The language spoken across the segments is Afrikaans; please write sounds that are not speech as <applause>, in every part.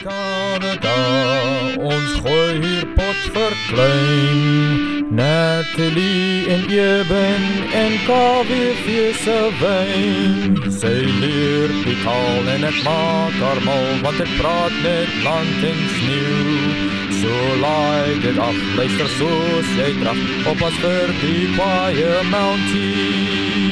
Canada, ons gooi hier pot verklein. Natalie en Eben en KWV se wyn. Sy leer die taal en het maak haar mal, want het praat met land en sneeuw. So laai dit af, luister soos jy draf, op as vir die baie mountie.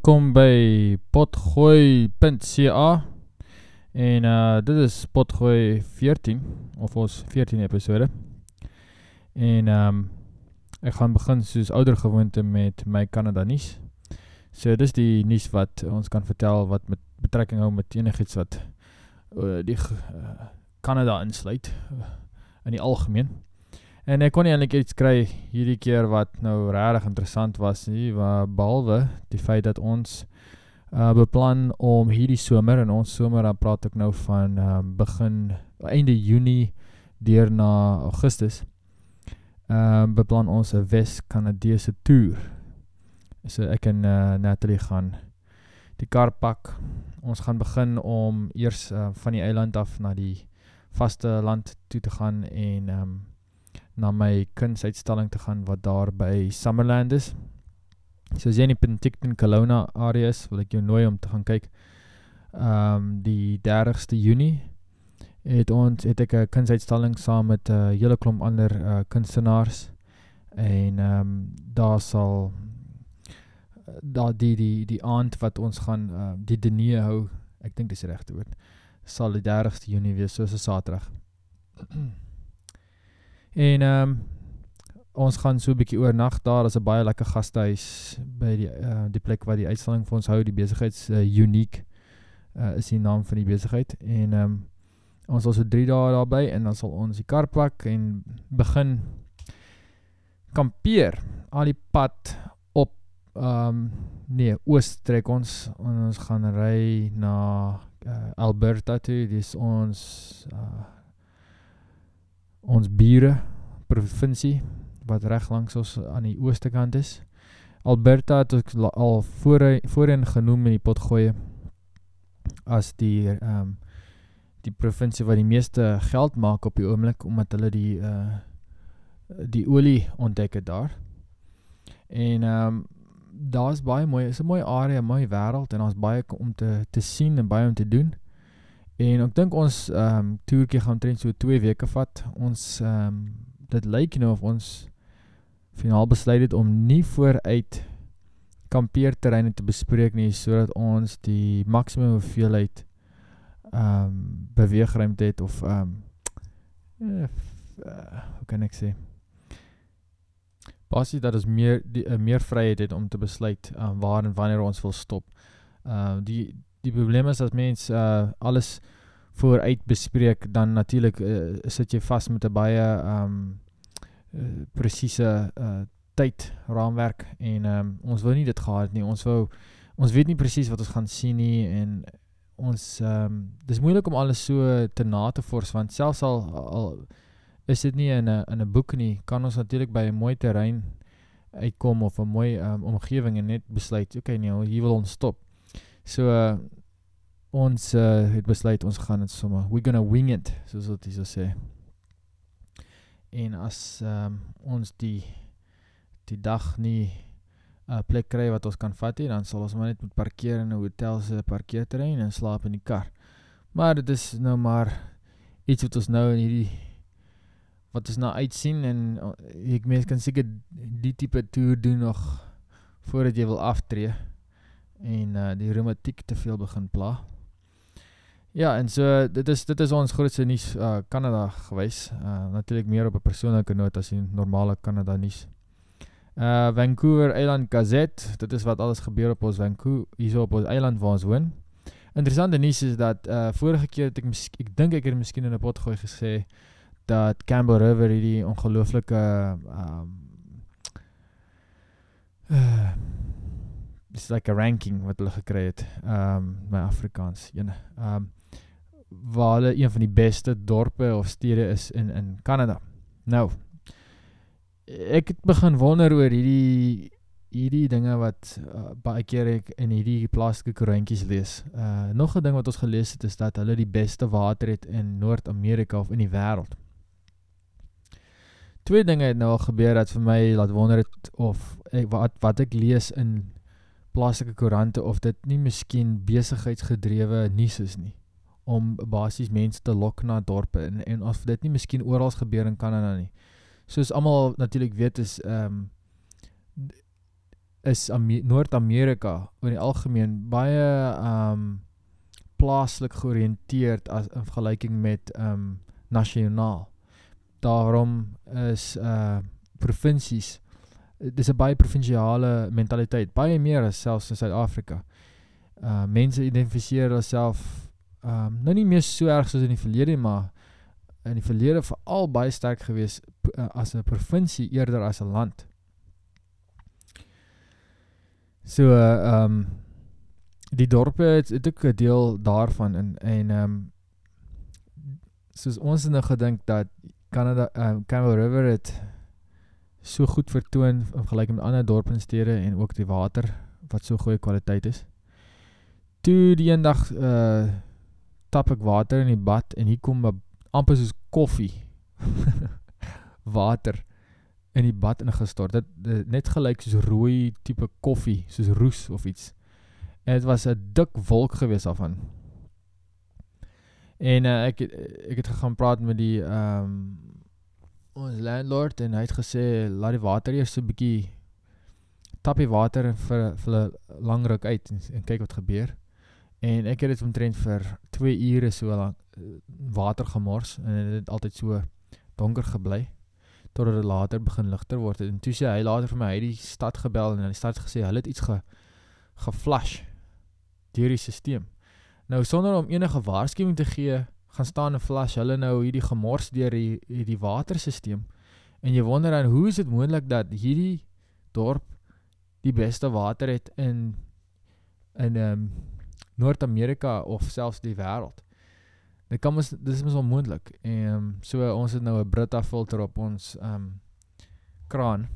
Welkom by potgooi.ca En uh, dit is potgooi 14 Of ons 14 episode. En um, ek gaan begin soos ouder gewoonte met my Canada nies. So dis die nies wat ons kan vertel Wat met betrekking hou met enig iets wat uh, Die uh, Canada insluit uh, In die algemeen En ek kon nie eindelijk iets kry hierdie keer wat nou rarig interessant was nie, behalwe die feit dat ons uh, beplan om hierdie somer, en ons somer dan praat ek nou van um, begin, einde juni, deur na augustus, um, beplan ons een West-Canadese tour. So ek en uh, Natalie gaan die kar pak, ons gaan begin om eers uh, van die eiland af na die vaste land toe te gaan en um, na my kunstuitstalling te gaan wat daar by Summerland is. So as jy in die Penticton Kelowna area is, wil ek jou nooi om te gaan kyk. Um, die 30ste juni het ons het ek 'n kunstuitstalling saam met 'n uh, hele klomp ander uh, kunstenaars en um, daar sal daar die die die aand wat ons gaan uh, die diner hou, ek dink dis die regte woord, sal die 30ste Junie wees soos 'n Saterdag. En um, ons gaan so 'n bietjie oornag daar. Daar's 'n baie lekker gastehuis by die uh, die plek waar die uitstalling vir ons hou. Die besigheids uh, uniek uh, is die naam van die besigheid en um, ons sal so 3 dae daarby en dan sal ons die kar pak en begin kampeer al die pad op um, nee, oos trek ons en ons gaan ry na uh, Alberta toe. Dis ons uh, ons bure provincie wat reg langs ons aan die ooste kant is. Alberta het ook al voor, voorin genoem in die potgooie as die um, die provincie wat die meeste geld maak op die oomlik omdat hulle die uh, die olie ontdek het daar. En um, daar is baie mooi, is een mooie area, mooie wereld en daar is baie om te, te sien en baie om te doen. En ek dink ons um, toerkie gaan train so 2 weke vat. Ons, um, dit lyk nou of ons finaal besluit het om nie vooruit kampeerterreine te bespreek nie, so dat ons die maximum hoeveelheid um, beweegruimte het, of, um, uh, hoe kan ek sê, basis dat ons meer, die, uh, meer vryheid het om te besluit um, waar en wanneer ons wil stop. Uh, die, die probleem is as mens uh, alles vooruit bespreek, dan natuurlijk uh, sit jy vast met een baie um, uh, precieze uh, tyd raamwerk en um, ons wil nie dit gehad nie, ons wil, ons weet nie precies wat ons gaan sien nie en ons, um, dit is moeilik om alles so te na te fors, want selfs al, al is dit nie in een boek nie, kan ons natuurlijk by een mooi terrein uitkom of een mooi um, omgeving en net besluit, okay, nie, hier wil ons stop. So, uh, ons uh, het besluit, ons gaan het sommer, we're gonna wing it, soos wat so sê. En as um, ons die, die dag nie uh, plek kry wat ons kan vat hier, dan sal ons maar net moet parkeer in een hotelse parkeerterrein en slaap in die kar. Maar dit is nou maar iets wat ons nou in hierdie, wat ons nou uitsien en uh, ek mens kan seker die type tour doen nog voordat jy wil aftree en uh, die romantiek te veel begin pla. Ja, en so, dit is, dit is ons grootste nies uh, Canada gewees, uh, natuurlijk meer op een persoonlijke noot as die normale Canada nies. Uh, Vancouver Island Gazette, dit is wat alles gebeur op ons Vancouver, hier so op ons eiland waar ons woon. Interessante nies is dat, uh, vorige keer het ek, ek dink ek het miskien in een pot gooi gesê, dat Campbell River die ongelooflike um, uh, it's like a ranking wat hulle gekry het, um, my Afrikaans, jyne, um, waar hulle een van die beste dorpe of stede is in, in Canada. Nou, ek het begin wonder oor hierdie hierdie dinge wat uh, baie keer ek in hierdie plaaslike koerantjies lees. Uh nog 'n ding wat ons gelees het is dat hulle die beste water het in Noord-Amerika of in die wêreld. Twee dinge het nou al gebeur dat vir my laat wonder het of ek wat wat ek lees in plaaslike koerante of dit nie miskien besigheidsgedrewe nuus is nie om basies mense te lok na dorpe en en of dit nie miskien oral gebeur in Kanada nie. Soos almal natuurlik weet is ehm um, is Noord-Amerika in die algemeen baie ehm um, plaaslik georiënteerd as in vergelyking met ehm um, nasionaal. Daarom is uh provinsies dis 'n baie provinsiale mentaliteit, baie meer as selfs in Suid-Afrika. Uh mense identifiseer hulle self ehm um, nou nie meer so erg soos in die verlede maar in die verlede veral baie sterk gewees uh, as 'n provinsie eerder as 'n land. So ehm um, die dorpe het, het ook 'n deel daarvan in en ehm um, soos ons het nou gedink dat Canada ehm um, Campbell River het so goed vertoon in vergelyking met ander dorpe en stede en ook die water wat so goeie kwaliteit is. Toe die eendag uh tap ek water in die bad en hier kom amper soos koffie <laughs> water in die bad ingestort. Dit, dit net gelyk soos rooi tipe koffie, soos roes of iets. En dit was 'n dik wolk gewees daarvan. En uh, ek ek het gegaan praat met die um, ons landlord en hy het gesê laat die water eers so 'n bietjie tap die water vir vir 'n lang ruk uit en, en kyk wat gebeur. En ek het dit omtrent vir 2 ure so lank uh, water gemors en dit het altyd so donker gebly totdat dit later begin ligter word en toe sê hy later vir my hy het die stad gebel en die stad gesê hulle het iets ge geflash deur die stelsel. Nou sonder om enige waarskuwing te gee, gaan staan en flash hulle nou hierdie gemors deur die hierdie waterstelsel. En jy wonder dan hoe is dit moontlik dat hierdie dorp die beste water het in in ehm um, Noord-Amerika of selfs die wêreld. Dit kan mos dis is onmoontlik. Ehm um, so ons het nou 'n Brita filter op ons ehm um, kraan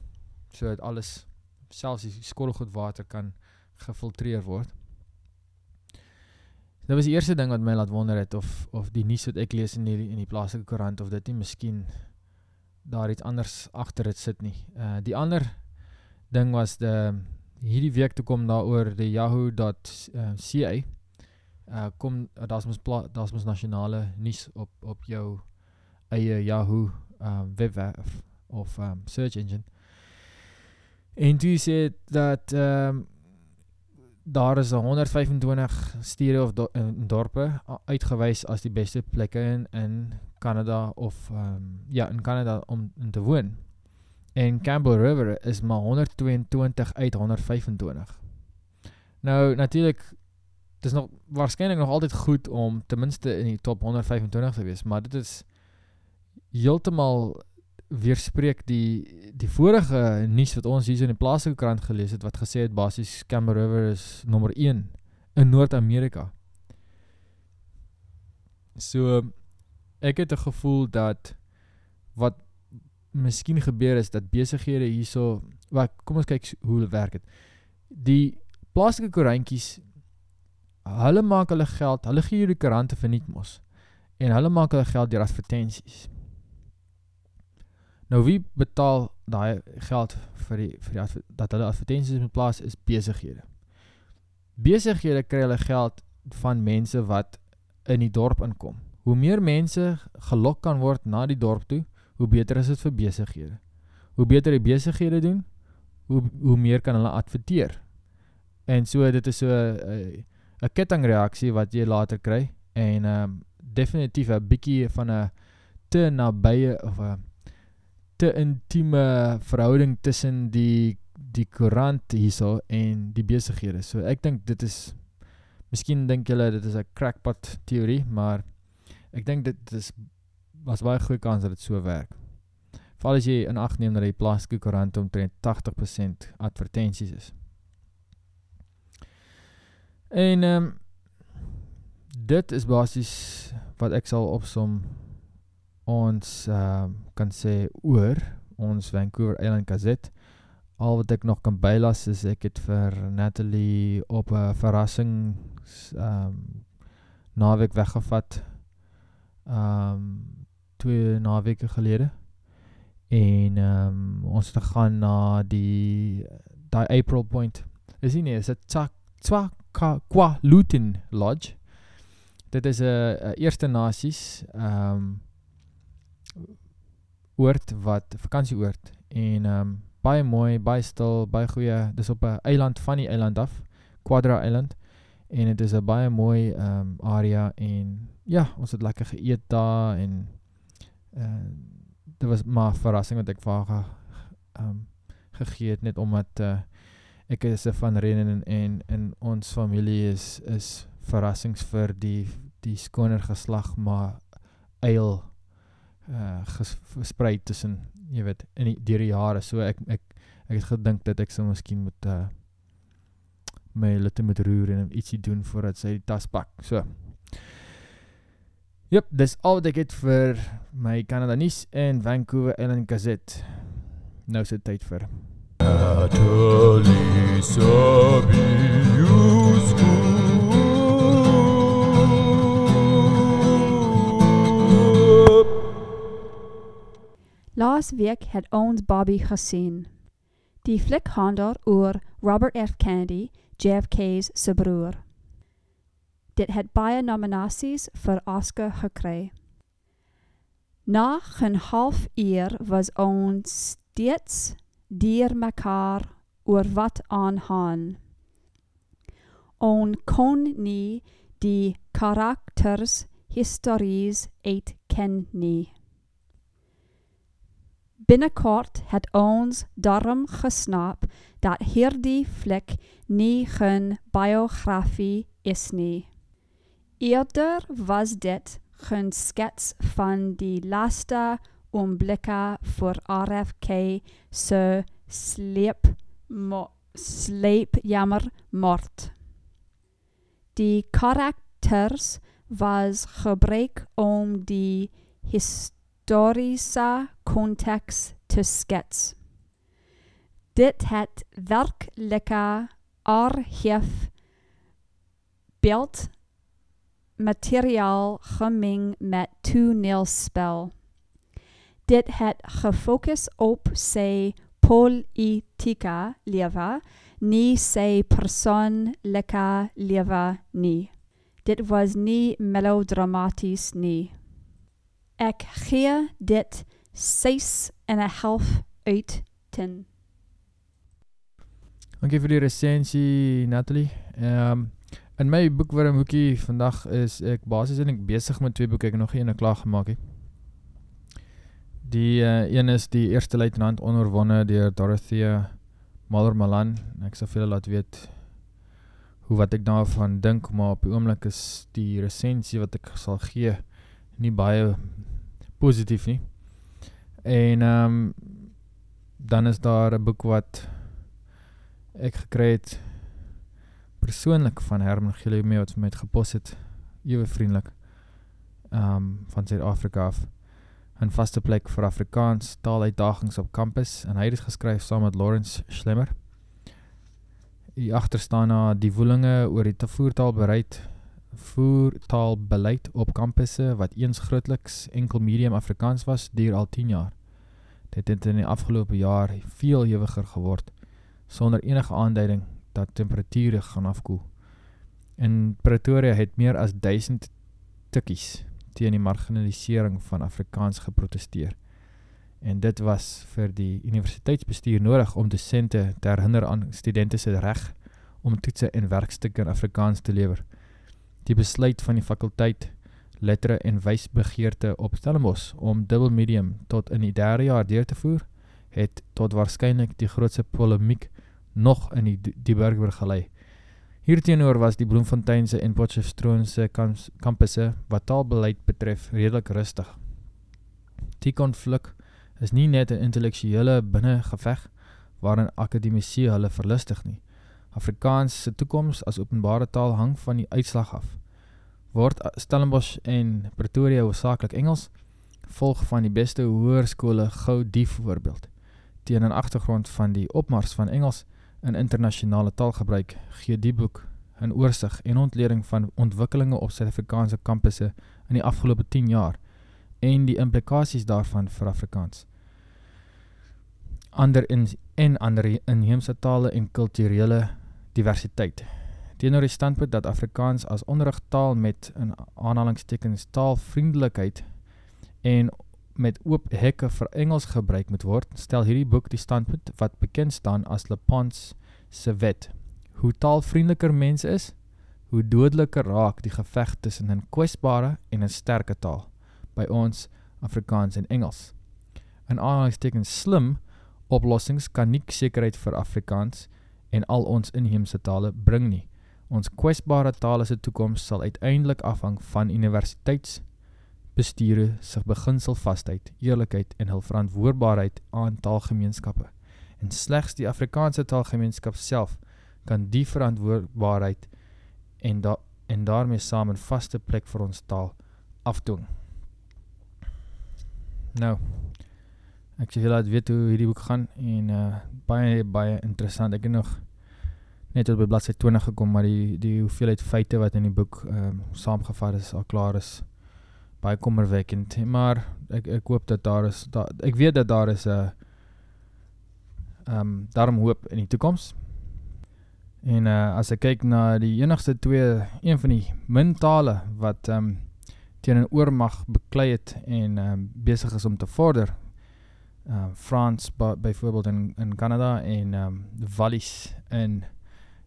sodat alles selfs die skottelgoed water kan gefiltreer word. Dit was die eerste ding wat my laat wonder het of of die nuus wat ek lees in die in die plaaslike koerant of dit nie miskien daar iets anders agter dit sit nie. Uh die ander ding was de hierdie week toe kom daaroor die yahoo.ca uh kom uh, daar's mos daar's mos nasionale nuus op op jou eie Yahoo um webwerf of um search engine. En jy sê dat um daar is 125 stede of do, in dorpe uitgewys as die beste plekke in in Kanada of um ja, in Kanada om in te woon. En Campbell River is maar 122 uit 125. Nou natuurlik is nog waarschijnlijk nog altijd goed om tenminste in die top 125 te wees, maar dit is heeltemal weerspreek die die vorige nuus wat ons hier in die plaaslike krant gelees het wat gesê het basies Camber River is nommer 1 in Noord-Amerika. So ek het 'n gevoel dat wat miskien gebeur is dat besighede hierso, wat kom ons kyk hoe hulle werk het. Die plaaslike koerantjies hulle maak hulle geld, hulle gee hierdie koerante verniet mos. En hulle maak hulle geld deur advertensies. Nou wie betaal daai geld vir die vir die dat hulle advertensies moet plaas is besighede. Besighede kry hulle geld van mense wat in die dorp inkom. Hoe meer mense gelok kan word na die dorp toe, hoe beter is dit vir besighede. Hoe beter die besighede doen, hoe hoe meer kan hulle adverteer. En so dit is so 'n uh, 'n kettingreaksie wat jy later kry en ehm um, definitief 'n bietjie van 'n te nabye of 'n te intieme verhouding tussen die die koerant hierso en die besighede. So ek dink dit is miskien dink julle dit is 'n crackpot teorie, maar ek dink dit is was baie goeie kans dat dit so werk. Veral as jy in ag neem dat die plaaslike koerant omtrent 80% advertensies is. En ehm um, dit is basies wat ek sal opsom ons ehm um, kan sê oor ons Vancouver Island Gazette. al wat ek nog kan bylas is ek het vir Natalie op 'n verrassing ehm um, naweek weggevat. Ehm um, twee naweke gelede. En ehm um, ons het gegaan na die daai April Point. Is nie nie, is dit Tswa Kwa Lutin Lodge. Dit is 'n Eerste Nasies ehm um, oord wat vakansieoord en ehm um, baie mooi, baie stil, baie goeie. Dis op 'n eiland van die eiland af, Quadra Island. En dit is 'n baie mooi ehm um, area en ja, ons het lekker geëet daar en uh dit was maar verrassing wat ek vir haar ehm um, gegee het net omdat uh ek is 'n van Rennen en en in ons familie is is verrassings vir die die skoner geslag maar eil uh versprei tussen jy weet in die deur die jare so ek ek ek het gedink dat ek sou miskien moet uh my litte moet roer en ietsie doen voordat sy die tas pak so Jep, dis al wat ek het vir my Canada nuus en Vancouver Island Gazette. Nou se tyd vir Natalie Sabiusku. Week het ons Bobby gesien. Die fliek handel oor Robert F. Kennedy, JFK's se broer. Dit het baie nominasies vir Oscar gekry. Na 'n halfuur was ons steeds deur mekaar oor wat aangaan. On kon nie die karakters histories uit ken nie. Binnekort het ons daarom gesnap dat hierdie fliek nie 'n biografie is nie. Eerder was dit 'n skets van die laaste oomblikke vir RFK se sleep mo sleep jammer moord. Die karakters was gebruik om die historiese konteks te skets. Dit het werklike archief beeld materiaal gemeng met toneelspel. Dit het gefokus op sy politieke lewe, nie sy persoonlike lewe nie. Dit was nie melodramaties nie. Ek gee dit 6 en 'n half uit 10. Dankie vir die resensie Natalie. Ehm um, in my boekwurm hoekie vandag is ek basies eintlik besig met twee boeke ek nog een klaar gemaak het. Die uh, een is die eerste luitenant onoorwonne deur Dorothea Muller Malan. Ek vir julle laat weet hoe wat ek daarvan dink, maar op die oomblik is die resensie wat ek sal gee nie baie positief nie. En ehm um, dan is daar 'n boek wat ek gekry het persoonlik van Herman Gilliame wat vir my het gepos het ewe vriendelik um van Suid-Afrika af 'n vaste plek vir Afrikaans taaluitdagings op kampus en hy het dit geskryf saam met Lawrence Schlemmer. Hier agter staan na die woelinge oor die voertaalbereid voertaalbeleid op kampusse wat eens grootliks enkel medium Afrikaans was, duur al 10 jaar. Dit het in die afgelope jaar veel hewiger geword sonder enige aanduiding dat temperature gaan afkoel. In Pretoria het meer as 1000 tikkies teen die marginalisering van Afrikaans geprotesteer. En dit was vir die universiteitsbestuur nodig om dosente te herinner aan studente se reg om toetse en werkstukke in Afrikaans te lewer. Die besluit van die fakulteit lettere en wysbegeerte op Stellenbosch om dubbel medium tot in die derde jaar deur te voer, het tot waarskynlik die grootste polemiek nog in die die Burgburg gelei. Hierteenoor was die Bloemfonteinse en Potchefstroomse kampusse wat taalbeleid betref redelik rustig. Die konflik is nie net 'n intellektuele binnengeveg waarin akademici hulle verlustig nie. Afrikaans se toekoms as openbare taal hang van die uitslag af. Word Stellenbosch en Pretoria hoofsaaklik Engels volg van die beste hoërskole gou die voorbeeld. teen 'n agtergrond van die opmars van Engels in internasionale taalgebruik gee die boek 'n oorsig en ontleding van ontwikkelinge op Suid-Afrikaanse kampusse in die afgelope 10 jaar en die implikasies daarvan vir Afrikaans. Ander in en ander inheemse tale en kulturele diversiteit. Teenoor die standpunt dat Afrikaans as onderrigtaal met in aanhalingstekens taalvriendelikheid en met oop hekke vir Engels gebruik moet word, stel hierdie boek die standpunt wat bekend staan as Le Pons se wet. Hoe taalvriendeliker mense is, hoe dodeliker raak die geveg tussen 'n kwesbare en 'n sterke taal by ons Afrikaans en Engels. In aanhalingstekens slim oplossings kan nie sekerheid vir Afrikaans en al ons inheemse tale bring nie. Ons kwesbare tale se toekoms sal uiteindelik afhang van universiteits bestuure se beginselvasheid, eerlikheid en hul verantwoordbaarheid aan taalgemeenskappe. En slegs die Afrikaanse taalgemeenskap self kan die verantwoordbaarheid en da en daarmee saam 'n vaste plek vir ons taal afdwing. Nou, ek sê julle weet hoe hierdie boek gaan en uh baie baie interessant. Ek het nog net op by bladsy 20 gekom, maar die die hoeveelheid feite wat in die boek ehm um, saamgevat is al klaar is baie kommerwekkend, maar ek ek hoop dat daar is da, ek weet dat daar is 'n uh, ehm um, daarom hoop in die toekoms. En uh as ek kyk na die enigste twee een van die min tale wat ehm um, teen 'n oormag beklei het en ehm um, besig is om te vorder. Uh, Frans byvoorbeeld in in Kanada en um, Wallis in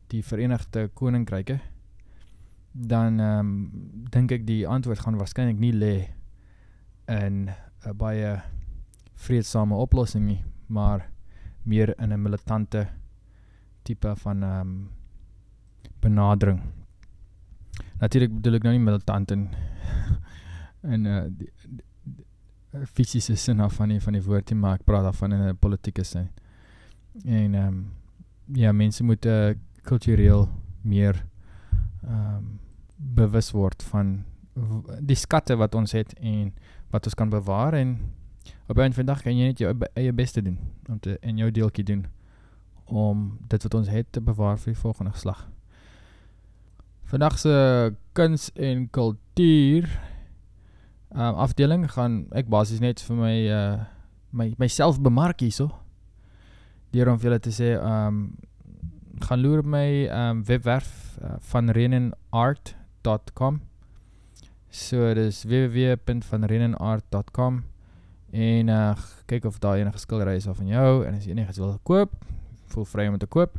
die Verenigde Koninkryke dan um, dink ek die antwoord gaan waarskynlik nie lê in 'n baie vredesame oplossing nie, maar meer in 'n militante tipe van um, benadering. Natuurlik bedoel ek nou nie militant in <laughs> in 'n uh, fisiese sin af van die van die woord nie, maar ek praat af van in 'n politieke sin. En ehm um, ja, mense moet uh, kultureel meer ehm um, bewus word van die skatte wat ons het en wat ons kan bewaar en op 'n vandag kan jy net jou eie beste doen om te en jou deeltjie doen om dit wat ons het te bewaar vir die volgende geslag. Vandag se kuns en kultuur um, afdeling gaan ek basies net vir my uh my myself bemark hierso. Deur om vir julle te sê um gaan loer op my um webwerf uh, van renenart www.vanrenenart.com So dis www.vanrenenart.com en uh, kyk of daar enige skilderye is van jou en as jy enige wil koop, voel vry om te koop.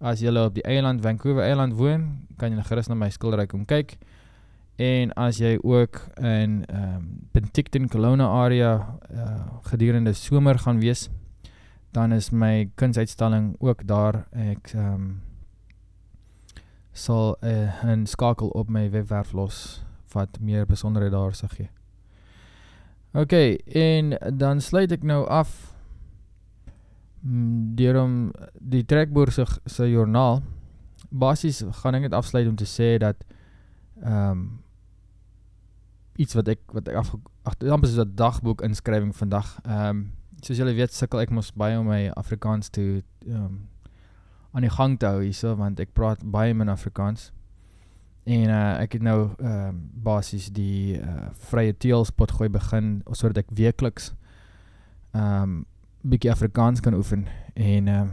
As jy op die eiland Vancouver eiland woon, kan jy gerus na my skildery kom kyk. En as jy ook in ehm um, Penticton Kelowna area uh, gedurende somer gaan wees, dan is my kunsuitstalling ook daar. Ek ehm um, sal uh, 'n skakel op my webwerf los wat meer besonderhede daar sal gee. OK, en dan sluit ek nou af mm, deur om die trekboer se se joernaal basies gaan ek net afsluit om te sê dat ehm um, iets wat ek wat ek af amper soos 'n dagboek inskrywing vandag. Ehm um, soos julle weet sukkel ek mos baie om my Afrikaans te ehm um, aan die gang te hou hierso want ek praat baie min Afrikaans. En uh ek het nou ehm uh, basies die uh vrye teelspot gooi begin sodat ek weekliks ehm um, bietjie Afrikaans kan oefen en ehm uh,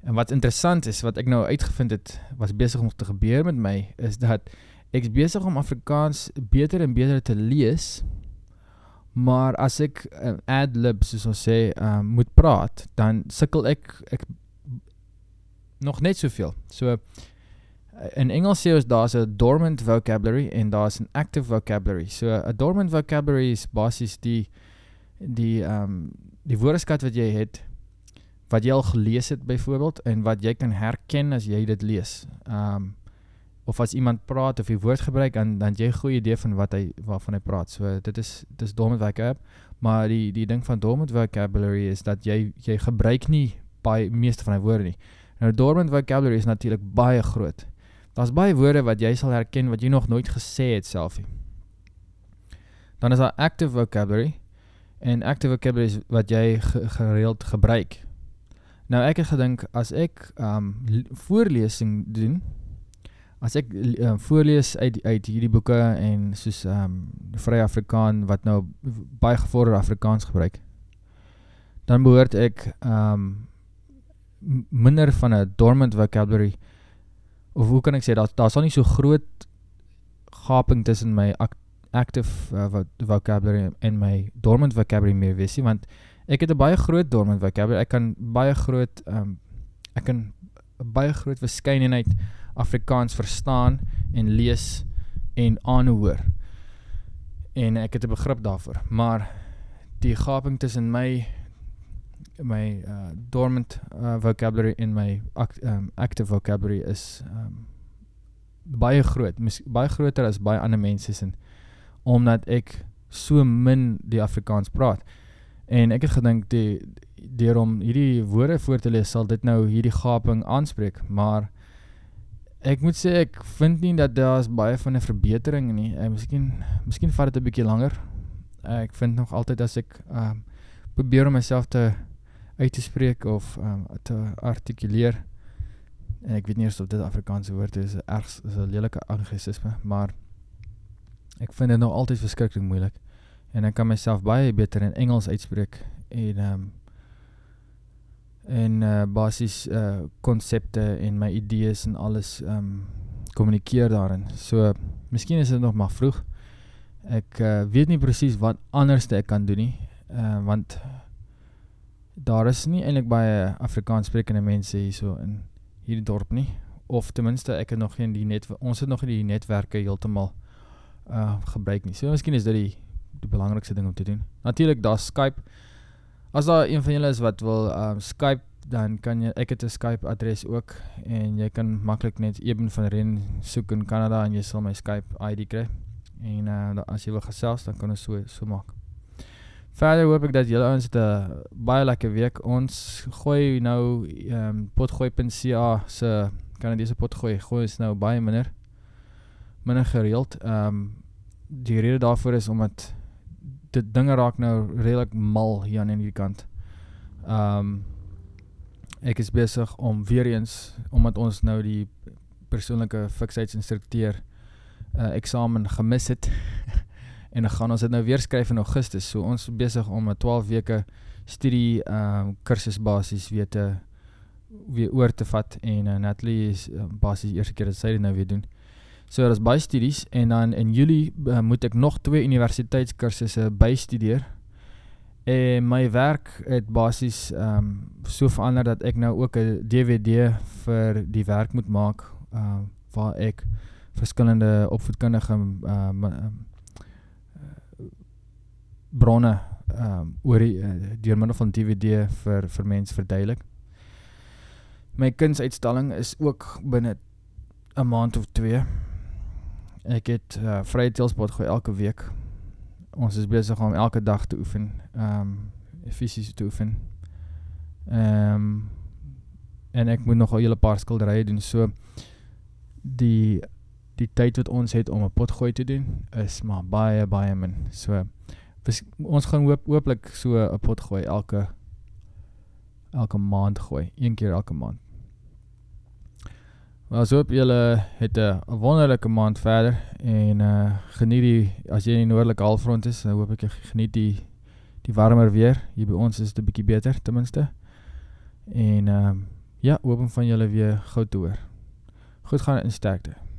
en wat interessant is wat ek nou uitgevind het was besig om te gebeur met my is dat ek besig om Afrikaans beter en beter te lees. Maar as ek uh, ad lib soos ons sê, uh, moet praat, dan sukkel ek ek nog net soveel. So in Engels sê ons daar's 'n dormant vocabulary en daar's 'n active vocabulary. So 'n dormant vocabulary is basies die die um, die woordeskat wat jy het wat jy al gelees het byvoorbeeld en wat jy kan herken as jy dit lees. Ehm um, of as iemand praat of 'n woord gebruik en dan jy 'n goeie idee van wat hy waarvan hy praat. So dit is dis dormant vocab, maar die die ding van dormant vocabulary is dat jy jy gebruik nie baie meeste van die woorde nie. Nou dormant vocabulary is natuurlik baie groot. Daar's baie woorde wat jy sal herken wat jy nog nooit gesê het selfie. Dan is daar active vocabulary En active vocabulary is wat jy ge gereeld gebruik. Nou ek het gedink as ek um voorlesing doen, as ek um, voorlees uit uit hierdie boeke en soos um Vrye Afrikaan wat nou baie gevorderde Afrikaans gebruik, dan behoort ek um minder van 'n dormant vocabulary of hoe kan ek sê daar daar sal nie so groot gaping tussen my act, active uh, vocabulary en my dormant vocabulary meer wees nie want ek het 'n baie groot dormant vocabulary. Ek kan baie groot ehm um, ek kan baie groot verskeidenheid Afrikaans verstaan en lees en aanhoor. En ek het 'n begrip daarvoor. Maar die gaping tussen my my uh, dormant uh, vocabulary en my act, um, active vocabulary is um, baie groot, mis, baie groter as baie ander mense se omdat ek so min die Afrikaans praat. En ek het gedink die deur om hierdie woorde voor te lees sal dit nou hierdie gaping aanspreek, maar ek moet sê ek vind nie dat daar is baie van 'n verbetering nie. Ek miskien miskien vat dit 'n bietjie langer. Ek vind nog altyd as ek ehm um, probeer om myself te uit te spreek of ehm um, te artikuleer en ek weet nie of dit Afrikaanse woord is, ergs is 'n lelike anglisisme, maar ek vind dit nog altyd verskriklik moeilik en ek kan myself baie beter in Engels uitspreek en ehm um, en uh, basies uh konsepte en my idees en alles ehm um, kommunikeer daarin. So miskien is dit nog maar vroeg. Ek uh, weet nie presies wat anderste ek kan doen nie. Uh want daar is nie eintlik baie Afrikaans sprekende mense hierso in hierdie dorp nie of ten minste ek het nog geen die net ons het nog die netwerke heeltemal uh gebruik nie. So miskien is dit die die belangrikste ding om te doen. Natuurlik daar Skype. As daar een van julle is wat wil um Skype dan kan jy ek het 'n Skype adres ook en jy kan maklik net Eben van Ren soek in Kanada en jy sal my Skype ID kry. En uh as jy wil gesels dan kan ons so so maak. Verder hoop ek dat julle ouens 'n baie lekker week. Ons gooi nou ehm um, potgooi.ca se Kanadese potgooi gooi is nou baie minder minder gereeld. Ehm um, die rede daarvoor is omdat dit dinge raak nou redelik mal hier aan hierdie kant. Ehm um, ek is besig om weer eens omdat ons nou die persoonlike fiksheidsinstrukteur uh, eksamen gemis het <laughs> en dan gaan ons dit nou weer skryf in Augustus. So ons is besig om 'n 12 weke studie ehm um, kursus basies weer te weer oor te vat en uh, Natalie is uh, basies eerste keer dat sy dit nou weer doen. So daar is baie studies en dan in Julie uh, moet ek nog twee universiteitskursusse bystudeer. En my werk het basies ehm um, so verander dat ek nou ook 'n DVD vir die werk moet maak ehm uh, waar ek verskillende opvoedkundige ehm uh, bronne ehm um, oor die uh, deur middel van DVD vir vir mense verduidelik. My kunsuitstalling is ook binne 'n maand of 2. Ek het uh, vrye teelsport gooi elke week. Ons is besig om elke dag te oefen, ehm um, fisies te oefen. Ehm um, en ek moet nog 'n hele paar skilderye doen. So die die tyd wat ons het om 'n potgooi te doen is maar baie baie min. So ons gaan hoop hooplik so 'n pot gooi elke elke maand gooi, een keer elke maand. Maar so hoop julle het 'n wonderlike maand verder en uh geniet die as jy in die noordelike halfrond is, dan hoop ek jy geniet die die warmer weer. Hier by ons is dit 'n bietjie beter ten minste. En ehm um, ja, hoop om van julle weer gou te hoor. Goed gaan in sterkte.